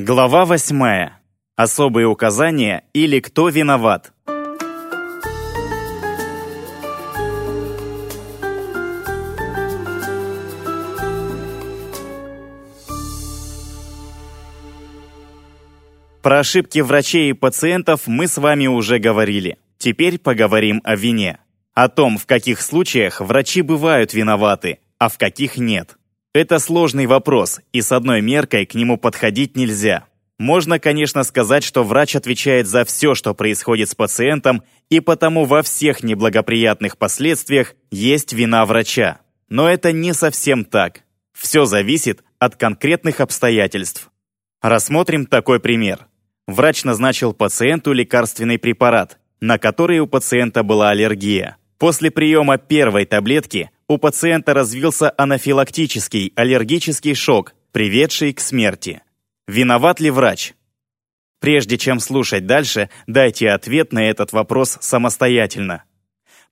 Глава восьмая. Особые указания или кто виноват. Про ошибки врачей и пациентов мы с вами уже говорили. Теперь поговорим о вине. О том, в каких случаях врачи бывают виноваты, а в каких нет. Это сложный вопрос, и с одной меркой к нему подходить нельзя. Можно, конечно, сказать, что врач отвечает за все, что происходит с пациентом, и потому во всех неблагоприятных последствиях есть вина врача. Но это не совсем так. Все зависит от конкретных обстоятельств. Рассмотрим такой пример врач назначил пациенту лекарственный препарат, на который у пациента была аллергия. После приема первой таблетки у пациента развился анафилактический аллергический шок, приведший к смерти. Виноват ли врач? Прежде чем слушать дальше, дайте ответ на этот вопрос самостоятельно.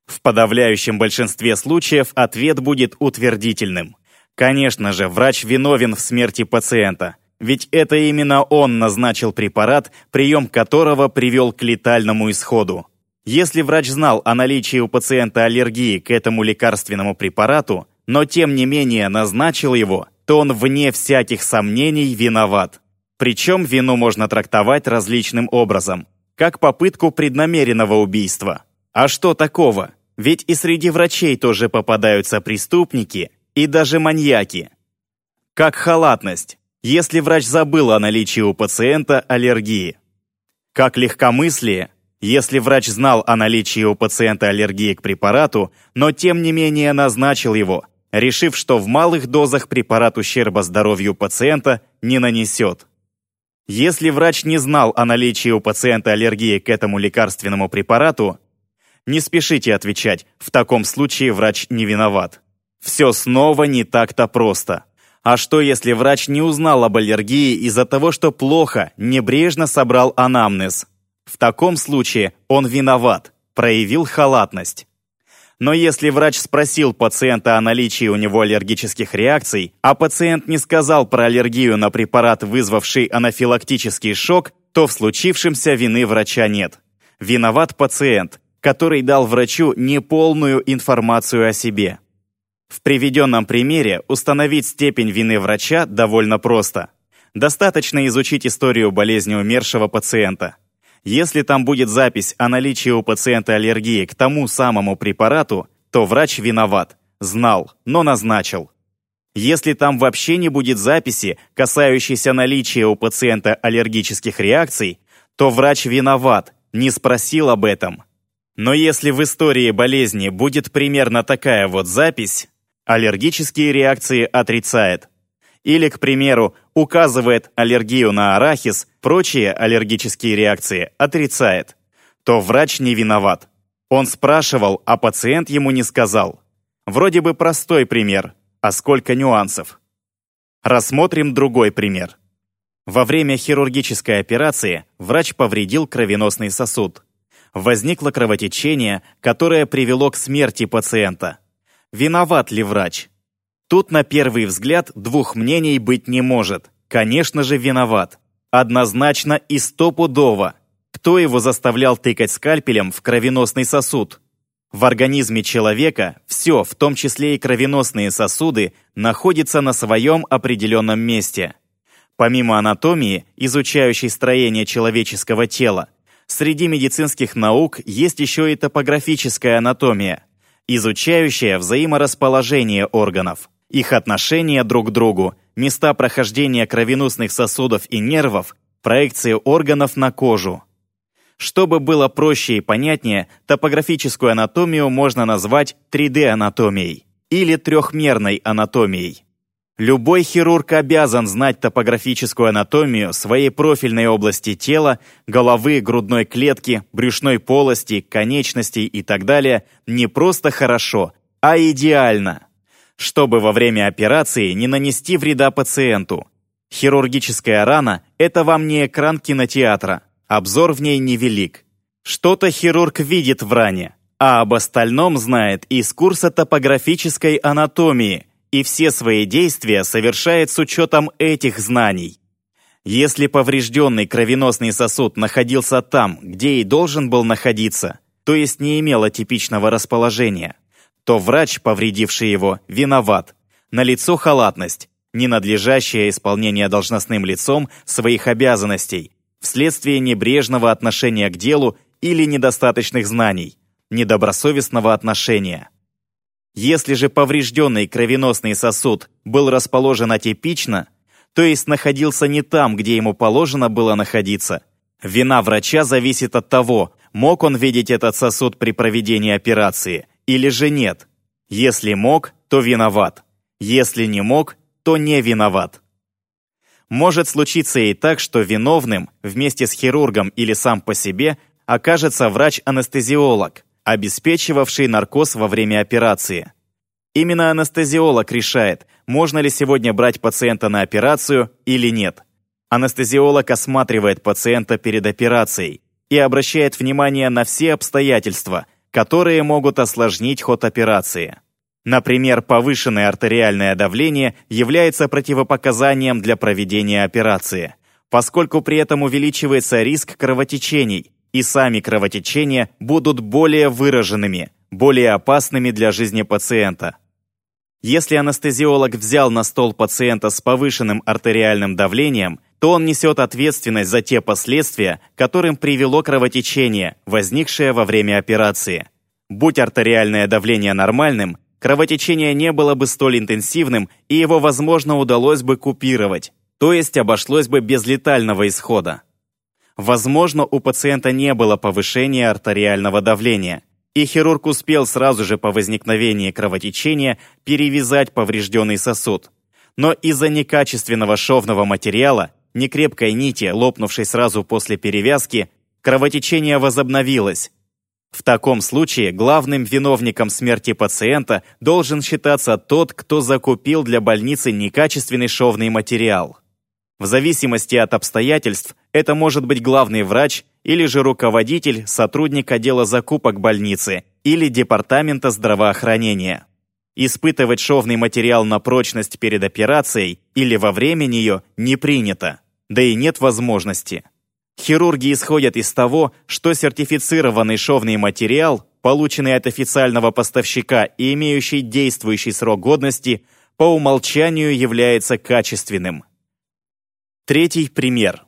В подавляющем большинстве случаев ответ будет утвердительным. Конечно же, врач виновен в смерти пациента – ведь это именно он назначил препарат, прием которого привел к летальному исходу. Если врач знал о наличии у пациента аллергии к этому лекарственному препарату, но тем не менее назначил его, то он вне всяких сомнений виноват. Причем вину можно трактовать различным образом, как попытку преднамеренного убийства. А что такого? Ведь и среди врачей тоже попадаются преступники и даже маньяки. Как халатность если врач забыл о наличии у пациента аллергии. Как легкомыслие, если врач знал о наличии у пациента аллергии к препарату, но тем не менее назначил его, решив, что в малых дозах препарат ущерба здоровью пациента не нанесет. Если врач не знал о наличии у пациента аллергии к этому лекарственному препарату, не спешите отвечать, в таком случае врач не виноват. Все снова не так-то просто. А что, если врач не узнал об аллергии из-за того, что плохо, небрежно собрал анамнез? В таком случае он виноват, проявил халатность. Но если врач спросил пациента о наличии у него аллергических реакций, а пациент не сказал про аллергию на препарат, вызвавший анафилактический шок, то в случившемся вины врача нет. Виноват пациент, который дал врачу неполную информацию о себе. В приведенном примере установить степень вины врача довольно просто. Достаточно изучить историю болезни умершего пациента. Если там будет запись о наличии у пациента аллергии к тому самому препарату, то врач виноват, знал, но назначил. Если там вообще не будет записи, касающейся наличия у пациента аллергических реакций, то врач виноват, не спросил об этом. Но если в истории болезни будет примерно такая вот запись, аллергические реакции отрицает. Или, к примеру, указывает аллергию на арахис, прочие аллергические реакции отрицает. То врач не виноват. Он спрашивал, а пациент ему не сказал. Вроде бы простой пример, а сколько нюансов. Рассмотрим другой пример. Во время хирургической операции врач повредил кровеносный сосуд. Возникло кровотечение, которое привело к смерти пациента виноват ли врач? Тут на первый взгляд двух мнений быть не может. Конечно же, виноват. Однозначно и стопудово. Кто его заставлял тыкать скальпелем в кровеносный сосуд? В организме человека все, в том числе и кровеносные сосуды, находится на своем определенном месте. Помимо анатомии, изучающей строение человеческого тела, среди медицинских наук есть еще и топографическая анатомия – изучающая взаиморасположение органов, их отношения друг к другу, места прохождения кровеносных сосудов и нервов, проекции органов на кожу. Чтобы было проще и понятнее, топографическую анатомию можно назвать 3D-анатомией или трехмерной анатомией. Любой хирург обязан знать топографическую анатомию своей профильной области тела, головы, грудной клетки, брюшной полости, конечностей и так далее не просто хорошо, а идеально, чтобы во время операции не нанести вреда пациенту. Хирургическая рана – это вам не экран кинотеатра, обзор в ней невелик. Что-то хирург видит в ране, а об остальном знает из курса топографической анатомии – и все свои действия совершает с учетом этих знаний. Если поврежденный кровеносный сосуд находился там, где и должен был находиться, то есть не имел атипичного расположения, то врач, повредивший его, виноват. Налицо халатность, ненадлежащее исполнение должностным лицом своих обязанностей, вследствие небрежного отношения к делу или недостаточных знаний, недобросовестного отношения. Если же поврежденный кровеносный сосуд был расположен атипично, то есть находился не там, где ему положено было находиться, вина врача зависит от того, мог он видеть этот сосуд при проведении операции или же нет. Если мог, то виноват. Если не мог, то не виноват. Может случиться и так, что виновным вместе с хирургом или сам по себе окажется врач-анестезиолог, обеспечивавший наркоз во время операции. Именно анестезиолог решает, можно ли сегодня брать пациента на операцию или нет. Анестезиолог осматривает пациента перед операцией и обращает внимание на все обстоятельства, которые могут осложнить ход операции. Например, повышенное артериальное давление является противопоказанием для проведения операции, поскольку при этом увеличивается риск кровотечений, и сами кровотечения будут более выраженными, более опасными для жизни пациента. Если анестезиолог взял на стол пациента с повышенным артериальным давлением, то он несет ответственность за те последствия, которым привело кровотечение, возникшее во время операции. Будь артериальное давление нормальным, кровотечение не было бы столь интенсивным, и его, возможно, удалось бы купировать, то есть обошлось бы без летального исхода. Возможно, у пациента не было повышения артериального давления, и хирург успел сразу же по возникновении кровотечения перевязать поврежденный сосуд. Но из-за некачественного шовного материала, некрепкой нити, лопнувшей сразу после перевязки, кровотечение возобновилось, в таком случае главным виновником смерти пациента должен считаться тот, кто закупил для больницы некачественный шовный материал. В зависимости от обстоятельств это может быть главный врач или же руководитель, сотрудник отдела закупок больницы или департамента здравоохранения. Испытывать шовный материал на прочность перед операцией или во время нее не принято, да и нет возможности. Хирурги исходят из того, что сертифицированный шовный материал, полученный от официального поставщика и имеющий действующий срок годности, по умолчанию является качественным. Третий пример.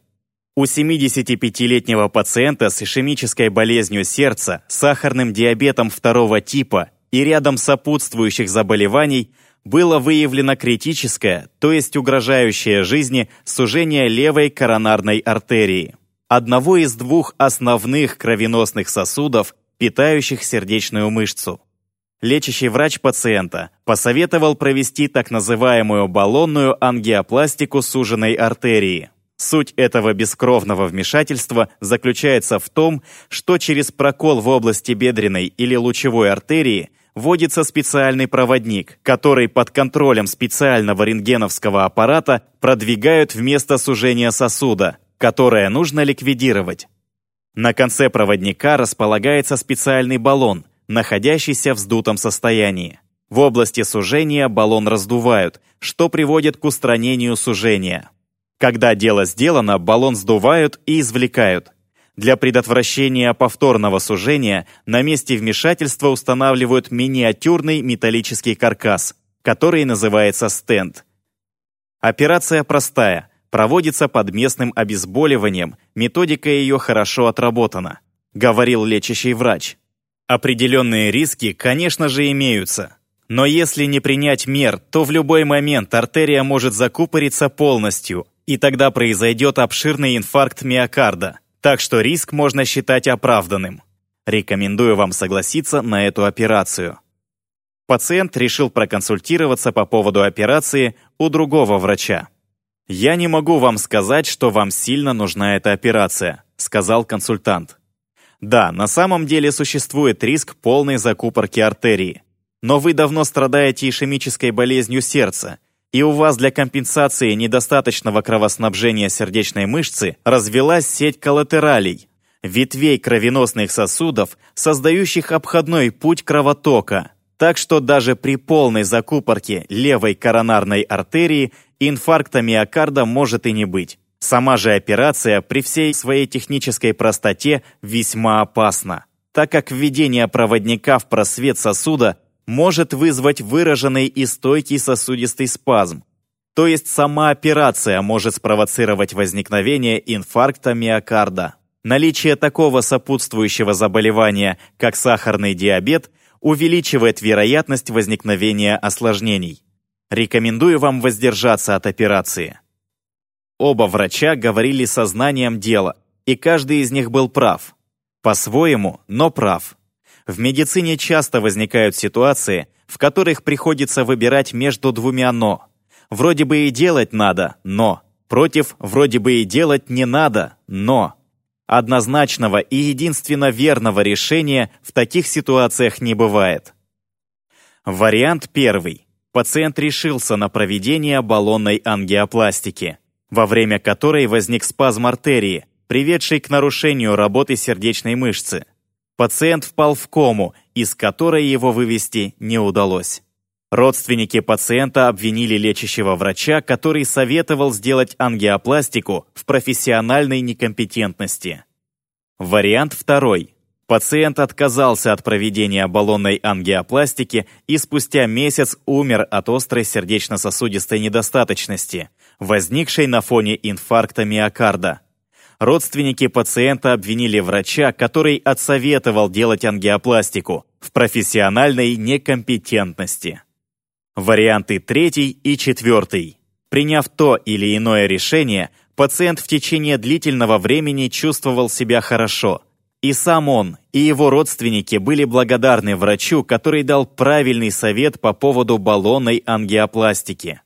У 75-летнего пациента с ишемической болезнью сердца, сахарным диабетом второго типа и рядом сопутствующих заболеваний было выявлено критическое, то есть угрожающее жизни, сужение левой коронарной артерии одного из двух основных кровеносных сосудов, питающих сердечную мышцу. Лечащий врач пациента посоветовал провести так называемую баллонную ангиопластику суженной артерии. Суть этого бескровного вмешательства заключается в том, что через прокол в области бедренной или лучевой артерии вводится специальный проводник, который под контролем специального рентгеновского аппарата продвигают вместо сужения сосуда, которое нужно ликвидировать. На конце проводника располагается специальный баллон, находящийся в вздутом состоянии. В области сужения баллон раздувают, что приводит к устранению сужения. Когда дело сделано, баллон сдувают и извлекают. Для предотвращения повторного сужения на месте вмешательства устанавливают миниатюрный металлический каркас, который называется стенд. Операция простая – проводится под местным обезболиванием, методика ее хорошо отработана», — говорил лечащий врач. Определенные риски, конечно же, имеются. Но если не принять мер, то в любой момент артерия может закупориться полностью, и тогда произойдет обширный инфаркт миокарда, так что риск можно считать оправданным. Рекомендую вам согласиться на эту операцию. Пациент решил проконсультироваться по поводу операции у другого врача. «Я не могу вам сказать, что вам сильно нужна эта операция», сказал консультант. Да, на самом деле существует риск полной закупорки артерии. Но вы давно страдаете ишемической болезнью сердца, и у вас для компенсации недостаточного кровоснабжения сердечной мышцы развелась сеть коллатералей, ветвей кровеносных сосудов, создающих обходной путь кровотока. Так что даже при полной закупорке левой коронарной артерии инфаркта миокарда может и не быть. Сама же операция при всей своей технической простоте весьма опасна, так как введение проводника в просвет сосуда может вызвать выраженный и стойкий сосудистый спазм. То есть сама операция может спровоцировать возникновение инфаркта миокарда. Наличие такого сопутствующего заболевания, как сахарный диабет, увеличивает вероятность возникновения осложнений. Рекомендую вам воздержаться от операции. Оба врача говорили сознанием дела, и каждый из них был прав. По-своему, но прав. В медицине часто возникают ситуации, в которых приходится выбирать между двумя «но». Вроде бы и делать надо, но. Против вроде бы и делать не надо, но. Однозначного и единственно верного решения в таких ситуациях не бывает. Вариант первый. Пациент решился на проведение баллонной ангиопластики во время которой возник спазм артерии, приведший к нарушению работы сердечной мышцы. Пациент впал в кому, из которой его вывести не удалось. Родственники пациента обвинили лечащего врача, который советовал сделать ангиопластику в профессиональной некомпетентности. Вариант второй. Пациент отказался от проведения баллонной ангиопластики и спустя месяц умер от острой сердечно-сосудистой недостаточности, возникшей на фоне инфаркта миокарда. Родственники пациента обвинили врача, который отсоветовал делать ангиопластику, в профессиональной некомпетентности. Варианты третий и четвертый. Приняв то или иное решение, пациент в течение длительного времени чувствовал себя хорошо. И сам он, и его родственники были благодарны врачу, который дал правильный совет по поводу баллонной ангиопластики.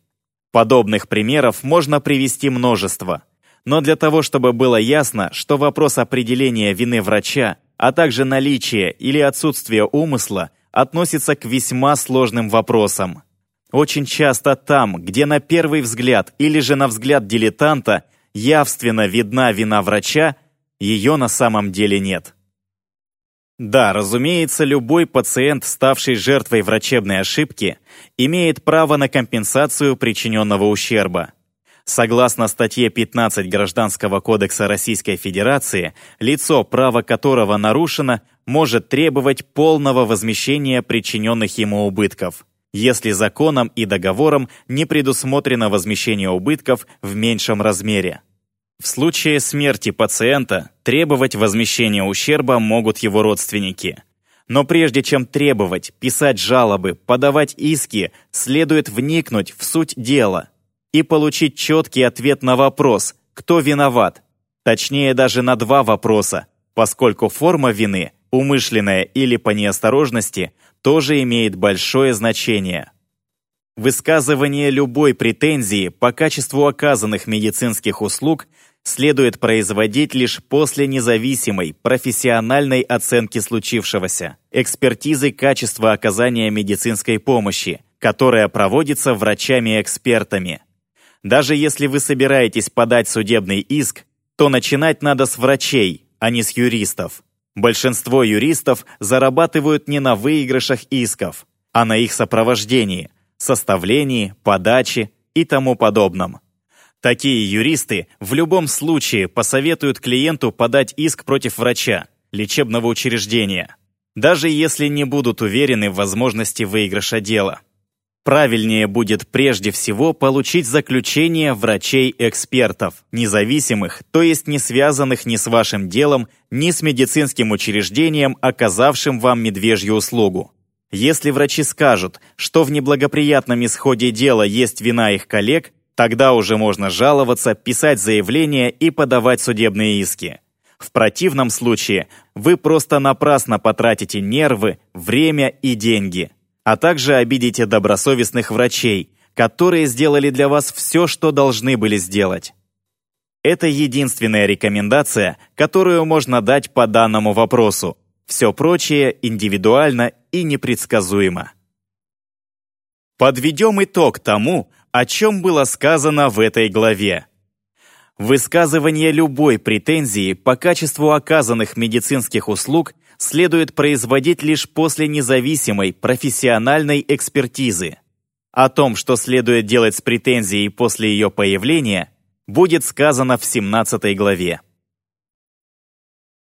Подобных примеров можно привести множество. Но для того, чтобы было ясно, что вопрос определения вины врача, а также наличие или отсутствие умысла относится к весьма сложным вопросам. Очень часто там, где на первый взгляд или же на взгляд дилетанта явственно видна вина врача, ее на самом деле нет. Да, разумеется, любой пациент, ставший жертвой врачебной ошибки, имеет право на компенсацию причиненного ущерба. Согласно статье 15 Гражданского кодекса Российской Федерации, лицо, право которого нарушено, может требовать полного возмещения причиненных ему убытков, если законом и договором не предусмотрено возмещение убытков в меньшем размере. В случае смерти пациента требовать возмещения ущерба могут его родственники. Но прежде чем требовать, писать жалобы, подавать иски, следует вникнуть в суть дела и получить четкий ответ на вопрос, кто виноват. Точнее, даже на два вопроса, поскольку форма вины, умышленная или по неосторожности, тоже имеет большое значение. Высказывание любой претензии по качеству оказанных медицинских услуг следует производить лишь после независимой, профессиональной оценки случившегося, экспертизы качества оказания медицинской помощи, которая проводится врачами-экспертами. Даже если вы собираетесь подать судебный иск, то начинать надо с врачей, а не с юристов. Большинство юристов зарабатывают не на выигрышах исков, а на их сопровождении, составлении, подаче и тому подобном. Такие юристы в любом случае посоветуют клиенту подать иск против врача, лечебного учреждения, даже если не будут уверены в возможности выигрыша дела. Правильнее будет прежде всего получить заключение врачей-экспертов, независимых, то есть не связанных ни с вашим делом, ни с медицинским учреждением, оказавшим вам медвежью услугу. Если врачи скажут, что в неблагоприятном исходе дела есть вина их коллег, Тогда уже можно жаловаться, писать заявления и подавать судебные иски. В противном случае вы просто напрасно потратите нервы, время и деньги, а также обидите добросовестных врачей, которые сделали для вас все, что должны были сделать. Это единственная рекомендация, которую можно дать по данному вопросу. Все прочее индивидуально и непредсказуемо. Подведем итог тому, о чем было сказано в этой главе. Высказывание любой претензии по качеству оказанных медицинских услуг следует производить лишь после независимой профессиональной экспертизы. О том, что следует делать с претензией после ее появления, будет сказано в 17 главе.